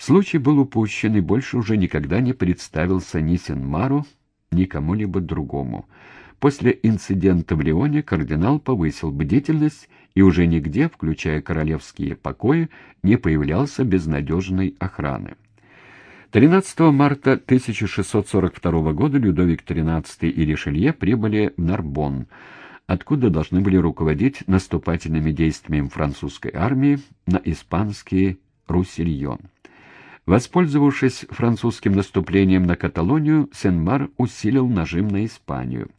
Случай был упущен и больше уже никогда не представился ни Сенмару, ни кому-либо другому. После инцидента в Лионе кардинал повысил бдительность и уже нигде, включая королевские покои, не появлялся без надежной охраны. 13 марта 1642 года Людовик XIII и Ришелье прибыли в Нарбонн, откуда должны были руководить наступательными действиями французской армии на испанский Руссельон. Воспользовавшись французским наступлением на Каталонию, Сен-Мар усилил нажим на Испанию.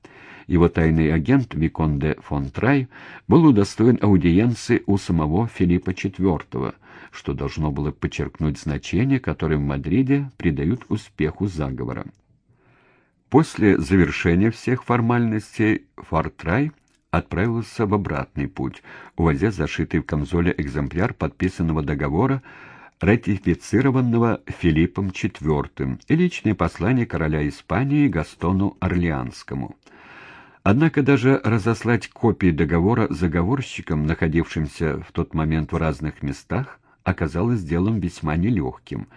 Его тайный агент Виконде фон Трай был удостоен аудиенции у самого Филиппа IV, что должно было подчеркнуть значение, которое в Мадриде придают успеху заговора. После завершения всех формальностей Фортрай отправился в обратный путь, увозя зашитый в камзоле экземпляр подписанного договора, ратифицированного Филиппом IV, и личное послание короля Испании Гастону Орлеанскому. Однако даже разослать копии договора заговорщикам, находившимся в тот момент в разных местах, оказалось делом весьма нелегким.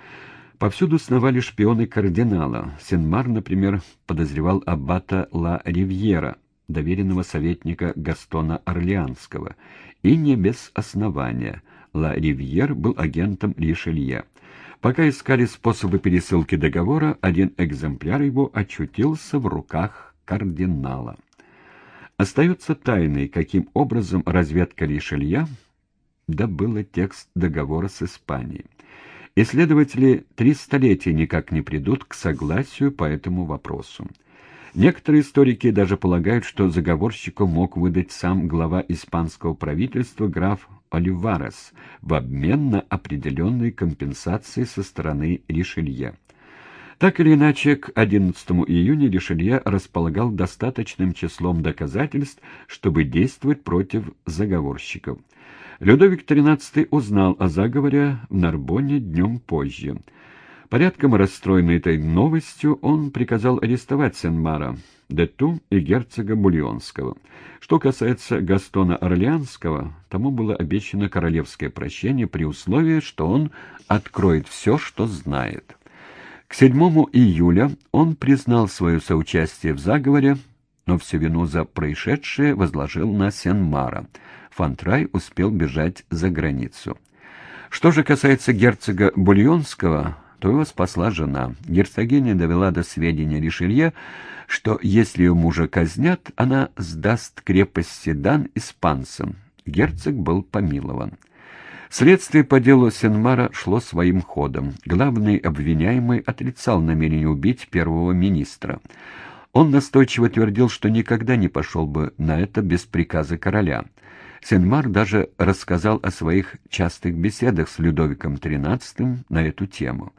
Повсюду сновали шпионы кардинала. Сенмар, например, подозревал аббата Ла Ривьера, доверенного советника Гастона Орлеанского, и не без основания. Ла Ривьер был агентом Ришелье. Пока искали способы пересылки договора, один экземпляр его очутился в руках кардинала. Остается тайной, каким образом разведка Ришелья добыла текст договора с Испанией. Исследователи три столетия никак не придут к согласию по этому вопросу. Некоторые историки даже полагают, что заговорщику мог выдать сам глава испанского правительства граф Оливарес в обмен на определенные компенсации со стороны Ришелье. Так или иначе, к 11 июня Ришелье располагал достаточным числом доказательств, чтобы действовать против заговорщиков. Людовик XIII узнал о заговоре в Нарбонне днем позже. Порядком расстроенный этой новостью, он приказал арестовать Сен-Мара, Дету и герцога Бульонского. Что касается Гастона Орлеанского, тому было обещано королевское прощение при условии, что он откроет все, что знает. К 7 июля он признал свое соучастие в заговоре, но всю вину за происшедшее возложил на Сен-Мара. Фантрай успел бежать за границу. Что же касается герцога Бульонского, то его спасла жена. Герцогиня довела до сведения Ришелье, что если ее мужа казнят, она сдаст крепость Седан испанцам. Герцог был помилован. Следствие по делу Сенмара шло своим ходом. Главный обвиняемый отрицал намерение убить первого министра. Он настойчиво твердил, что никогда не пошел бы на это без приказа короля. Сенмар даже рассказал о своих частых беседах с Людовиком XIII на эту тему.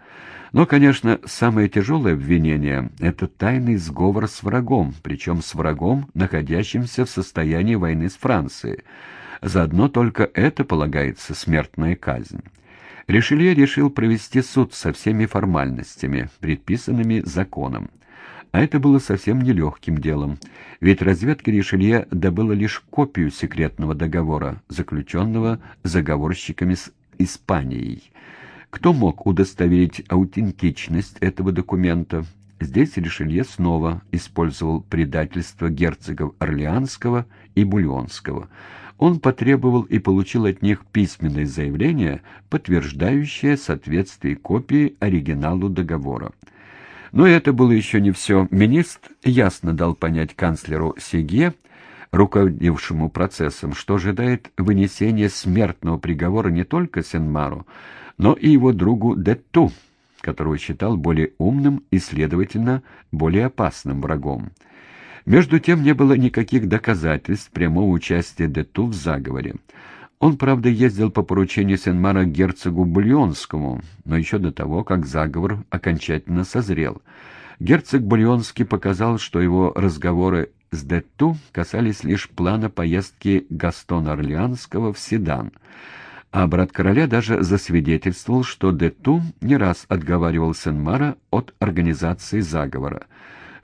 Но, конечно, самое тяжелое обвинение — это тайный сговор с врагом, причем с врагом, находящимся в состоянии войны с Францией. За одно только это полагается смертная казнь. Ришелье решил провести суд со всеми формальностями, предписанными законом. А это было совсем нелегким делом, ведь разведка Ришелье добыла лишь копию секретного договора, заключенного заговорщиками с Испанией. Кто мог удостоверить аутентичность этого документа? Здесь Ришелье снова использовал предательство герцогов Орлеанского и Бульонского – он потребовал и получил от них письменное заявление, подтверждающее соответствие копии оригиналу договора. Но это было еще не все. Министр ясно дал понять канцлеру Сеге, руководившему процессом, что ожидает вынесения смертного приговора не только Сенмару, но и его другу Детту, которого считал более умным и, следовательно, более опасным врагом. Между тем не было никаких доказательств прямого участия Дету в заговоре. Он, правда, ездил по поручению Сенмара к герцогу Бульонскому, но еще до того, как заговор окончательно созрел. Герцог Бульонский показал, что его разговоры с Дету касались лишь плана поездки Гастона Орлеанского в Седан, а брат короля даже засвидетельствовал, что Дету не раз отговаривал Сенмара от организации заговора.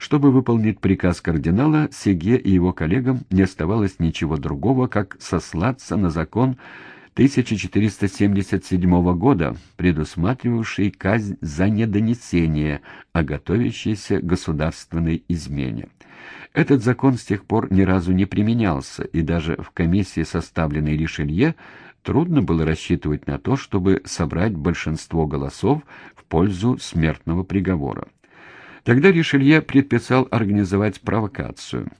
Чтобы выполнить приказ кардинала, Сеге и его коллегам не оставалось ничего другого, как сослаться на закон 1477 года, предусматривавший казнь за недонесение о готовящейся государственной измене. Этот закон с тех пор ни разу не применялся, и даже в комиссии, составленной Ришелье, трудно было рассчитывать на то, чтобы собрать большинство голосов в пользу смертного приговора. Тогда Ришелье предписал организовать провокацию –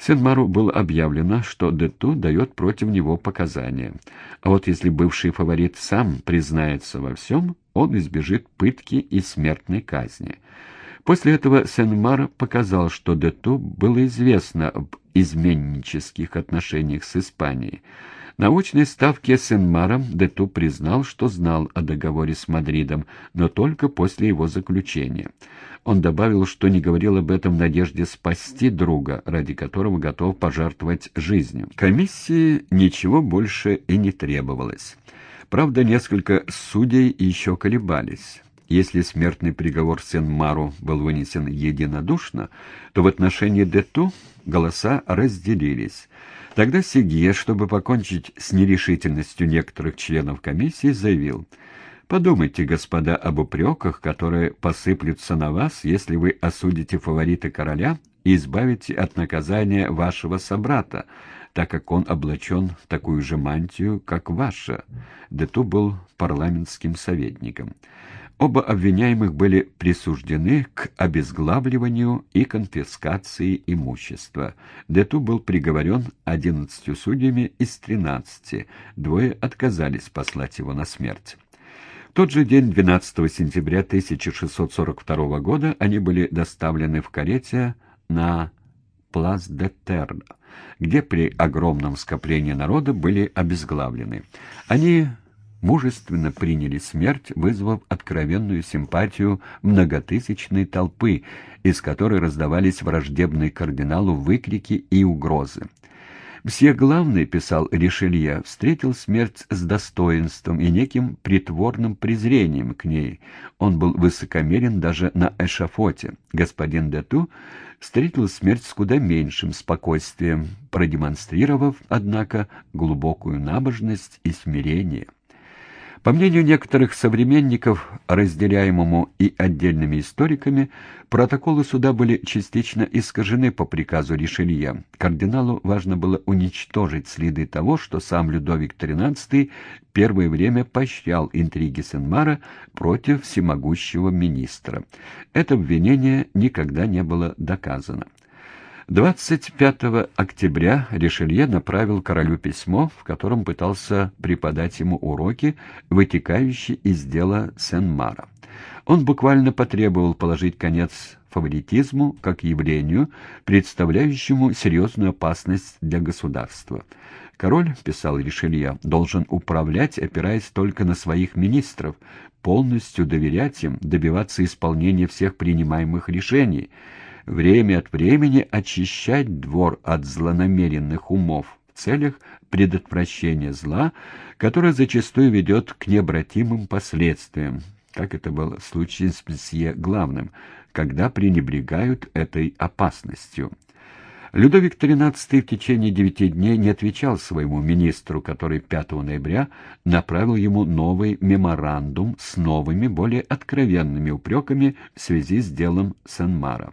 Сен-Мару было объявлено, что Дету дает против него показания. А вот если бывший фаворит сам признается во всем, он избежит пытки и смертной казни. После этого Сен-Мар показал, что Дету было известно об изменнических отношениях с Испанией. На ставке Сен-Маром Дету признал, что знал о договоре с Мадридом, но только после его заключения. Он добавил, что не говорил об этом в надежде спасти друга, ради которого готов пожертвовать жизнью. Комиссии ничего больше и не требовалось. Правда, несколько судей еще колебались. Если смертный приговор Сен-Мару был вынесен единодушно, то в отношении Дету голоса разделились. Тогда Сегье, чтобы покончить с нерешительностью некоторых членов комиссии, заявил «Подумайте, господа, об упреках, которые посыплются на вас, если вы осудите фаворита короля и избавите от наказания вашего собрата, так как он облачен в такую же мантию, как ваша». Дету был парламентским советником. Оба обвиняемых были присуждены к обезглавливанию и конфискации имущества. Дету был приговорен одиннадцатью судьями из тринадцати, двое отказались послать его на смерть. В тот же день, 12 сентября 1642 года, они были доставлены в карете на Плас де Терн, где при огромном скоплении народа были обезглавлены. Они мужественно приняли смерть, вызвав откровенную симпатию многотысячной толпы, из которой раздавались враждебные кардиналу выкрики и угрозы. Мсье Главный, писал Ришелье, встретил смерть с достоинством и неким притворным презрением к ней. Он был высокомерен даже на эшафоте. Господин Дету встретил смерть с куда меньшим спокойствием, продемонстрировав, однако, глубокую набожность и смирение. По мнению некоторых современников, разделяемому и отдельными историками, протоколы суда были частично искажены по приказу Ришелье. Кардиналу важно было уничтожить следы того, что сам Людовик XIII первое время поощрял интриги Сен-Мара против всемогущего министра. Это обвинение никогда не было доказано. 25 октября Ришелье направил королю письмо, в котором пытался преподать ему уроки, вытекающие из дела Сен-Мара. Он буквально потребовал положить конец фаворитизму как явлению, представляющему серьезную опасность для государства. Король, писал Ришелье, должен управлять, опираясь только на своих министров, полностью доверять им, добиваться исполнения всех принимаемых решений – время от времени очищать двор от злонамеренных умов в целях предотвращения зла, которое зачастую ведет к необратимым последствиям, как это было в случае с Мсье Главным, когда пренебрегают этой опасностью. Людовик XIII в течение девяти дней не отвечал своему министру, который 5 ноября направил ему новый меморандум с новыми, более откровенными упреками в связи с делом Сен-Мара.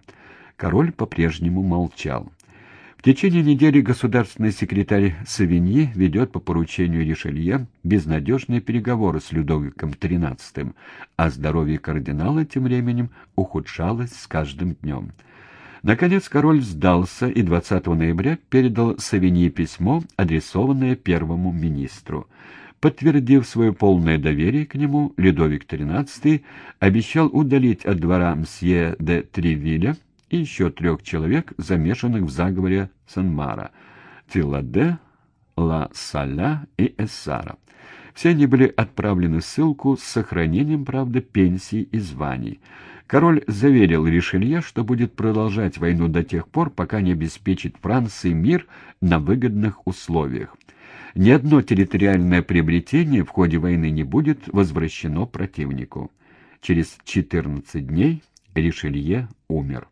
Король по-прежнему молчал. В течение недели государственный секретарь Савиньи ведет по поручению Ришелье безнадежные переговоры с Людовиком XIII, а здоровье кардинала тем временем ухудшалось с каждым днем. Наконец король сдался и 20 ноября передал Савиньи письмо, адресованное первому министру. Подтвердив свое полное доверие к нему, Людовик XIII обещал удалить от двора мсье де Тревиля и еще трех человек, замешанных в заговоре Санмара — Тиладе, Ла Саля и Эссара. Все они были отправлены в ссылку с сохранением, правда, пенсий и званий. Король заверил Ришелье, что будет продолжать войну до тех пор, пока не обеспечит Франции мир на выгодных условиях. Ни одно территориальное приобретение в ходе войны не будет возвращено противнику. Через 14 дней Ришелье умер.